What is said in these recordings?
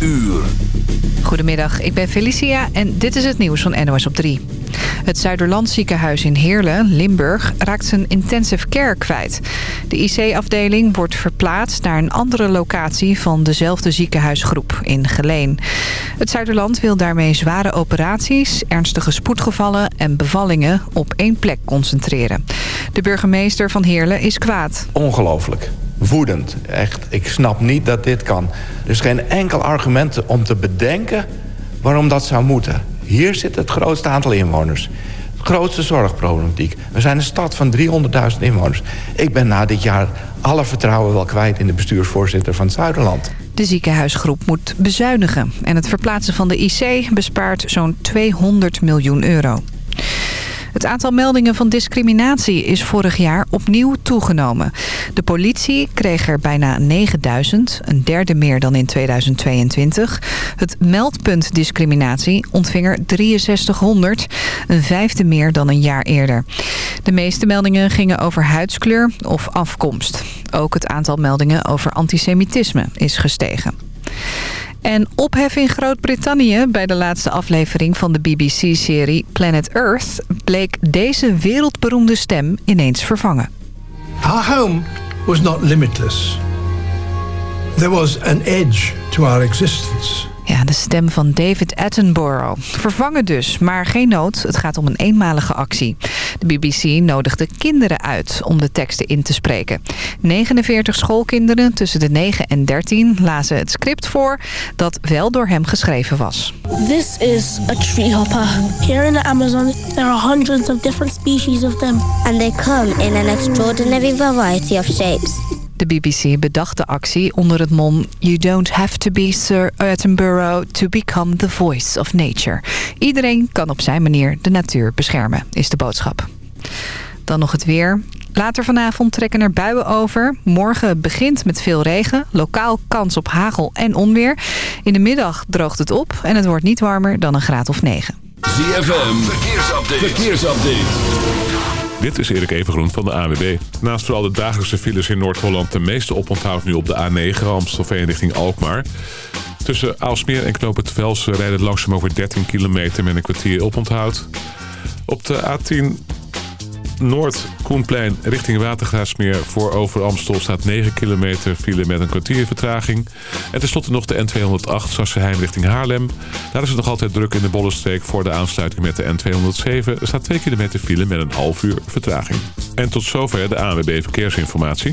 uur. Goedemiddag, ik ben Felicia en dit is het nieuws van NOS op 3. Het Zuiderland ziekenhuis in Heerlen, Limburg, raakt zijn intensive care kwijt. De IC-afdeling wordt verplaatst naar een andere locatie van dezelfde ziekenhuisgroep in Geleen. Het Zuiderland wil daarmee zware operaties, ernstige spoedgevallen en bevallingen op één plek concentreren. De burgemeester van Heerlen is kwaad. Ongelooflijk woedend. Echt, ik snap niet dat dit kan. Er is geen enkel argument om te bedenken waarom dat zou moeten. Hier zit het grootste aantal inwoners. Het grootste zorgproblematiek. We zijn een stad van 300.000 inwoners. Ik ben na dit jaar alle vertrouwen wel kwijt in de bestuursvoorzitter van het Zuiderland. De ziekenhuisgroep moet bezuinigen. En het verplaatsen van de IC bespaart zo'n 200 miljoen euro. Het aantal meldingen van discriminatie is vorig jaar opnieuw toegenomen. De politie kreeg er bijna 9000, een derde meer dan in 2022. Het meldpunt discriminatie ontving er 6300, een vijfde meer dan een jaar eerder. De meeste meldingen gingen over huidskleur of afkomst. Ook het aantal meldingen over antisemitisme is gestegen. En ophef in Groot-Brittannië bij de laatste aflevering van de BBC-serie Planet Earth... bleek deze wereldberoemde stem ineens vervangen. Our home was not limitless. There was an edge to our existence. Ja, de stem van David Attenborough. Vervangen dus, maar geen nood. Het gaat om een eenmalige actie. De BBC nodigde kinderen uit om de teksten in te spreken. 49 schoolkinderen tussen de 9 en 13 lazen het script voor... dat wel door hem geschreven was. This is a treehopper. Here in the Amazon, there are hundreds of different species of them. And they come in an extraordinary variety of shapes. De BBC bedacht de actie onder het mom... You don't have to be Sir Attenborough to become the voice of nature. Iedereen kan op zijn manier de natuur beschermen, is de boodschap. Dan nog het weer. Later vanavond trekken er buien over. Morgen begint met veel regen. Lokaal kans op hagel en onweer. In de middag droogt het op en het wordt niet warmer dan een graad of 9. ZFM, verkeersupdate. verkeersupdate. Dit is Erik Evengroen van de AWB. Naast vooral de dagelijkse files in Noord-Holland... de meeste oponthoud nu op de A9 Amstelveen richting Alkmaar. Tussen Aalsmeer en Knoop het Velsen rijden langzaam over 13 kilometer... met een kwartier oponthoud. Op de A10 Noord Koenplein richting Watergraafsmeer voor over Amstel staat 9 kilometer file met een kwartier vertraging. En tenslotte nog de N208 Sassenheim richting Haarlem. Daar is het nog altijd druk in de Bollenstreek voor de aansluiting met de N207. Er staat 2 kilometer file met een half uur vertraging. En tot zover de ANWB Verkeersinformatie.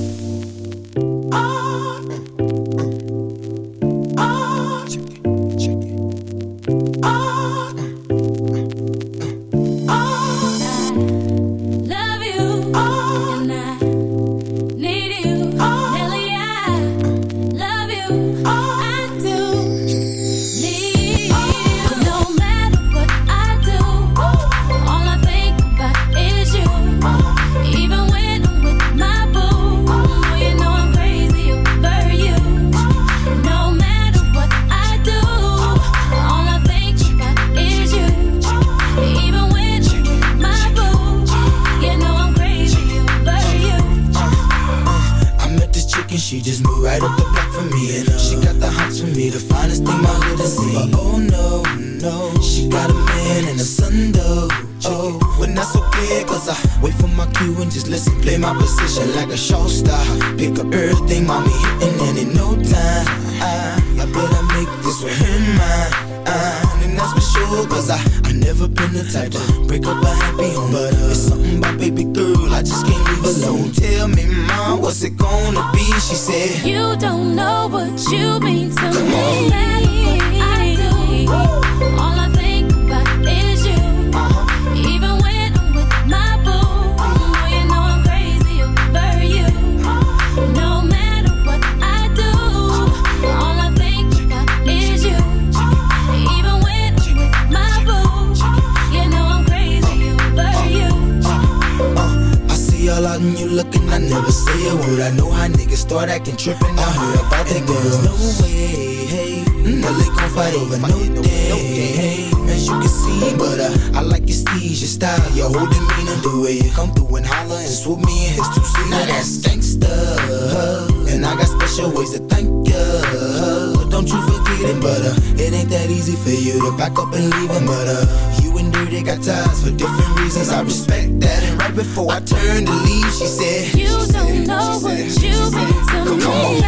your ways to thank you. Don't you forget it, but uh, it ain't that easy for you to back up and leave him. But uh, you and Dirty got ties for different reasons. I respect that. And right before I turned to leave, she said, You don't know what you've been to me. Come on.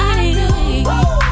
I do.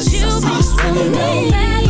Cause you, be must be me.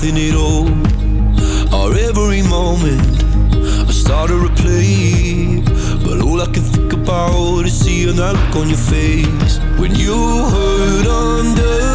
Nothing at all. Or every moment I start to replay But all I can think about is seeing that look on your face When you hurt under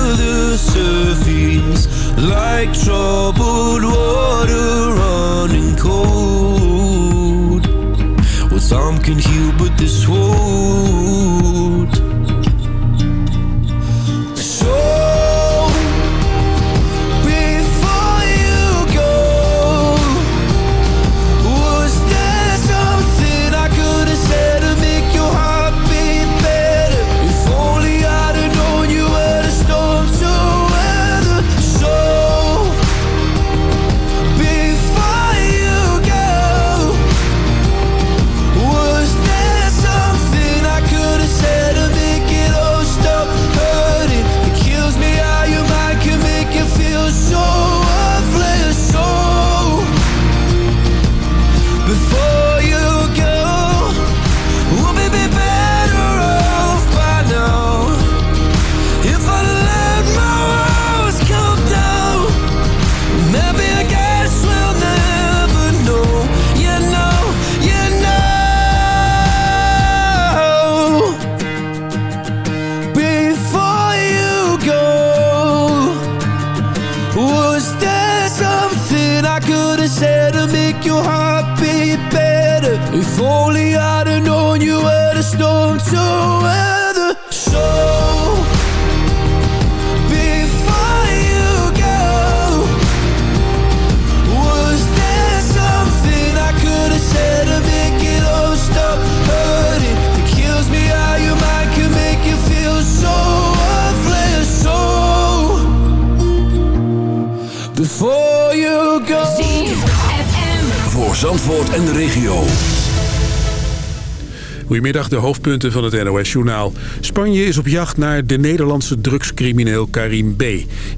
Goedemiddag, de hoofdpunten van het NOS-journaal. Spanje is op jacht naar de Nederlandse drugscrimineel Karim B.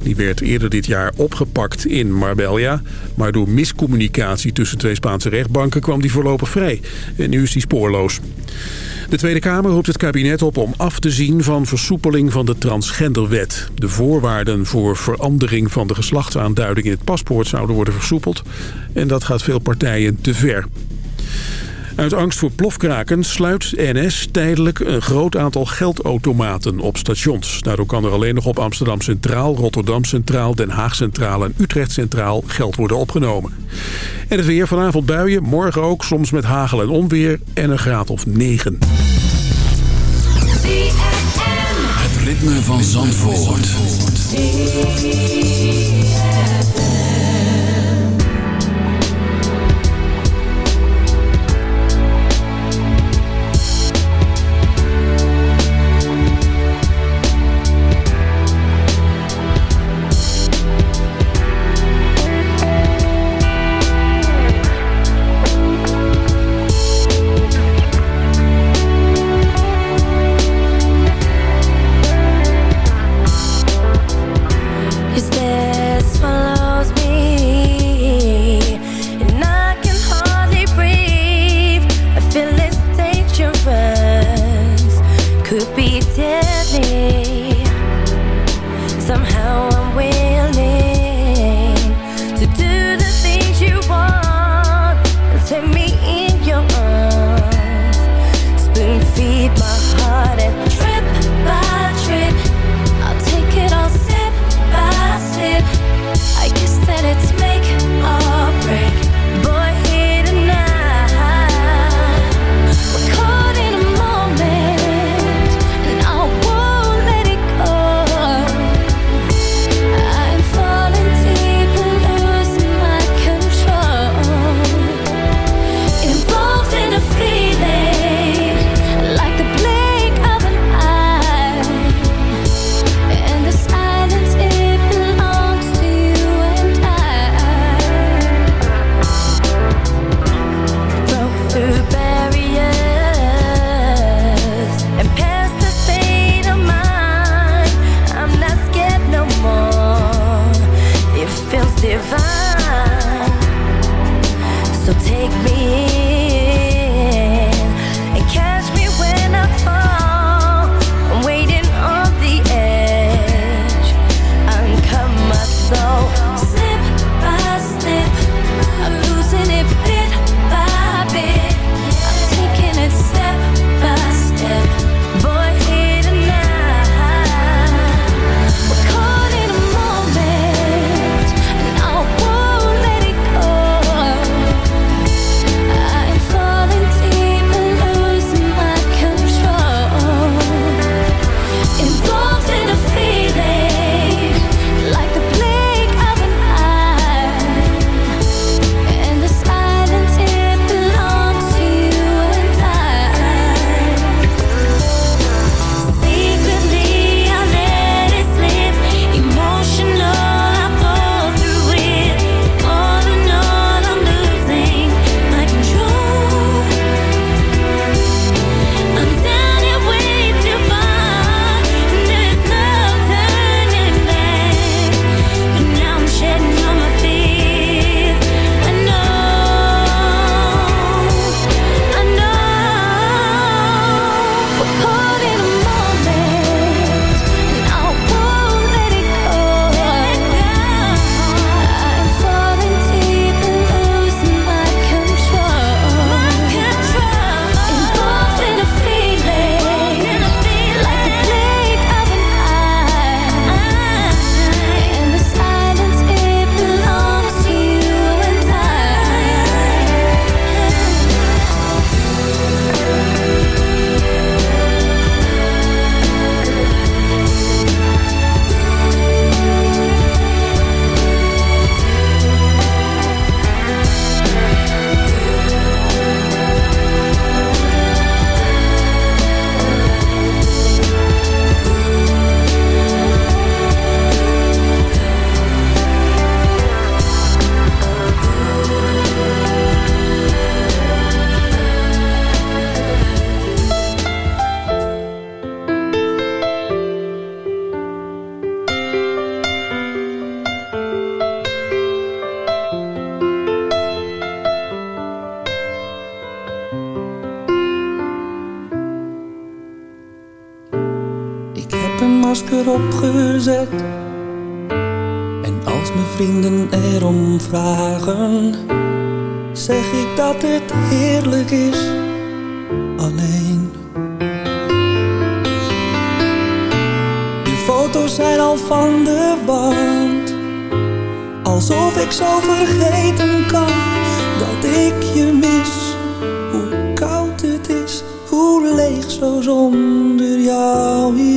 Die werd eerder dit jaar opgepakt in Marbella. Maar door miscommunicatie tussen twee Spaanse rechtbanken kwam die voorlopig vrij. En nu is hij spoorloos. De Tweede Kamer roept het kabinet op om af te zien van versoepeling van de transgenderwet. De voorwaarden voor verandering van de geslachtsaanduiding in het paspoort zouden worden versoepeld. En dat gaat veel partijen te ver. Uit angst voor plofkraken sluit NS tijdelijk een groot aantal geldautomaten op stations. Daardoor kan er alleen nog op Amsterdam Centraal, Rotterdam Centraal, Den Haag Centraal en Utrecht Centraal geld worden opgenomen. En het weer vanavond buien, morgen ook soms met hagel en onweer en een graad of 9. Het ritme van Zandvoort. Alsof ik zo vergeten kan dat ik je mis. Hoe koud het is, hoe leeg zo zonder jou hier.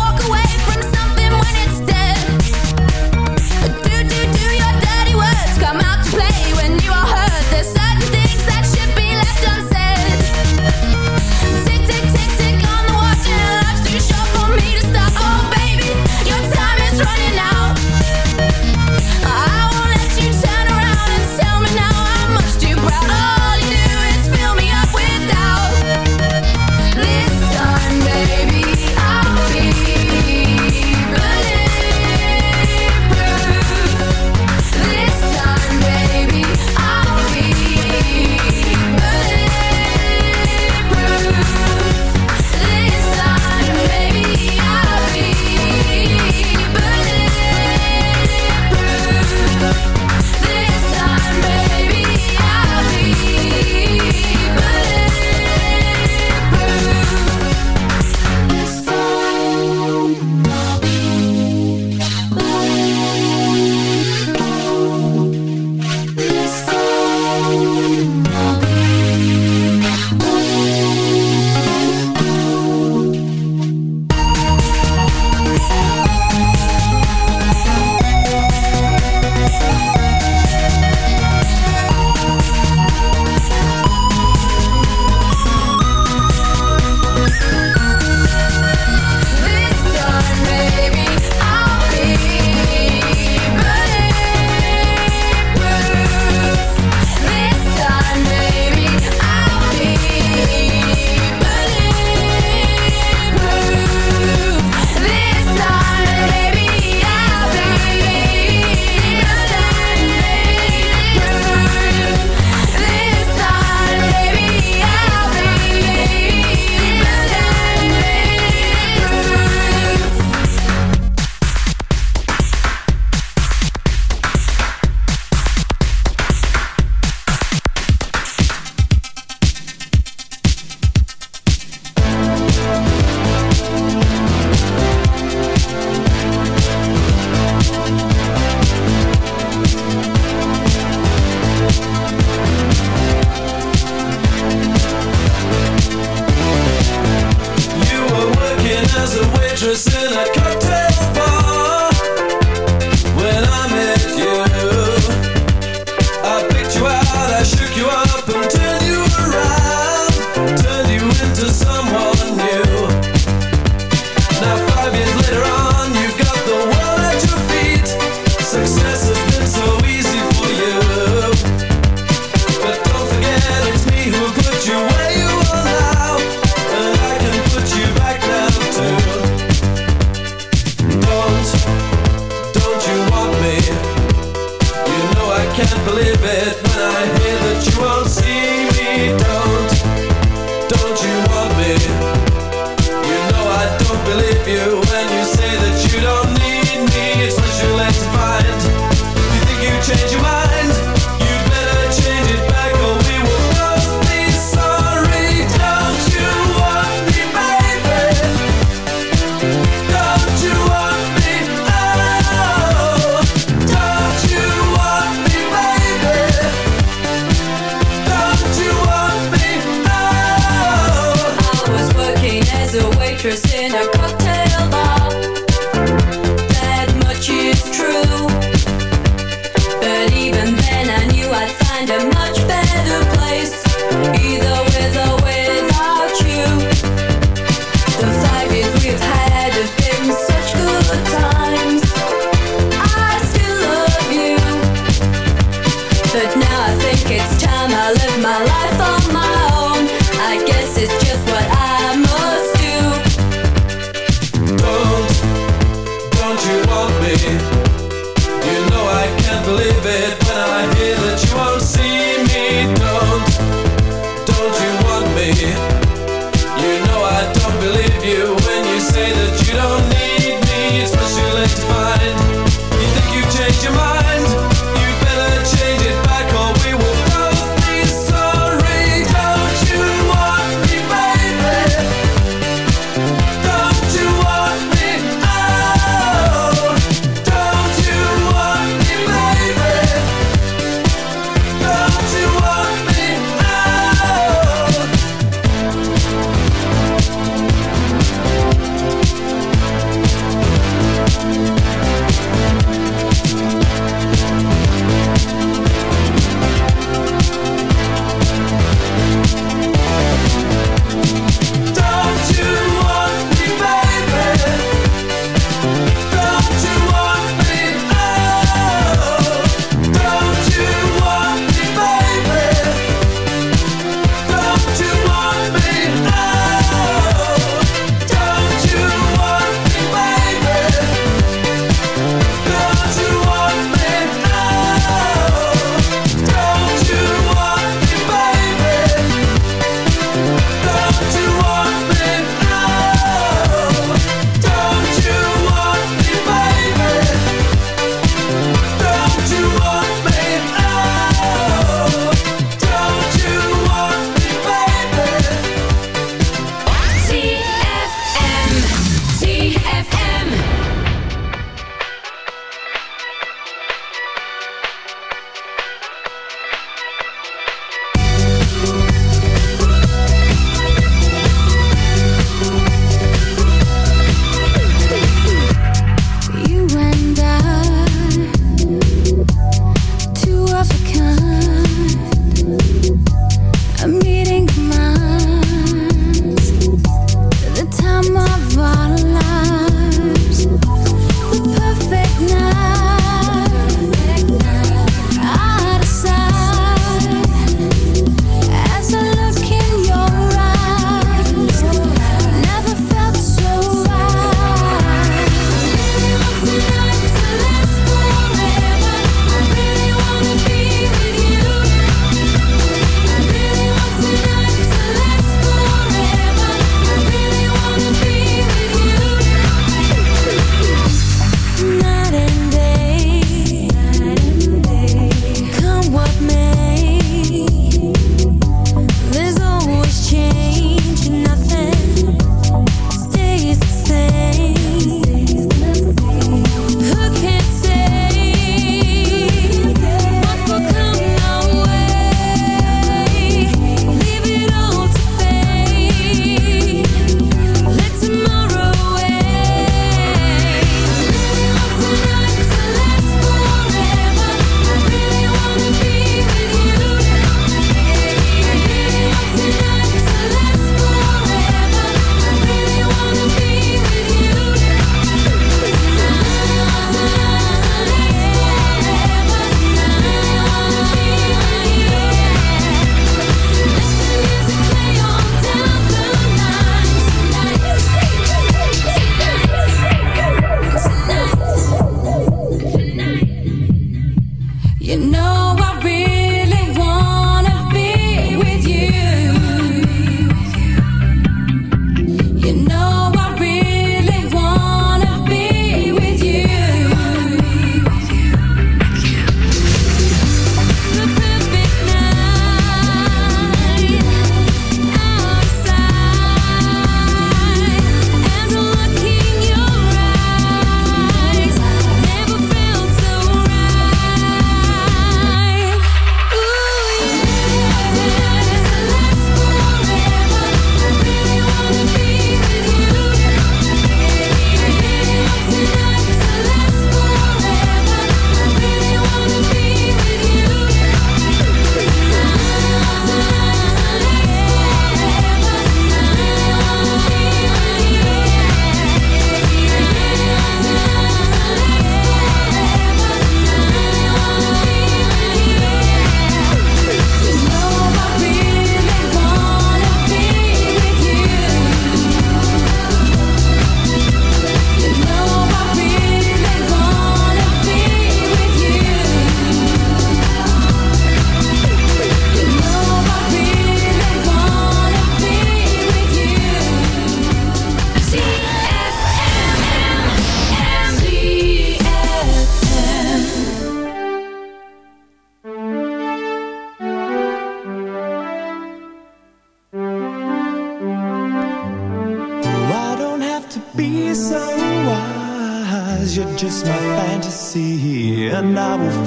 walk away.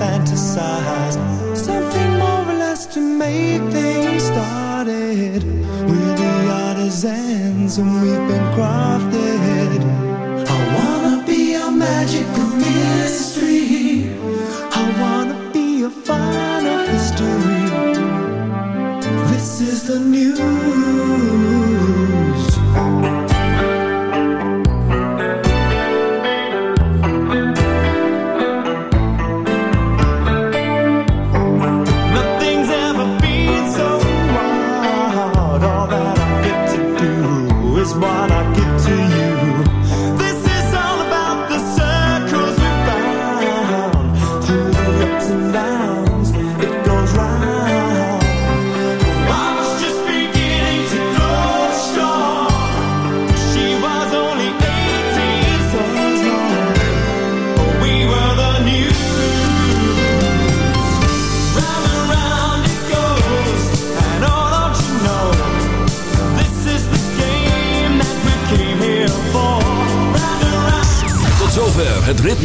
fantasize something more or less to make things started. We're the artisans and we've been crying.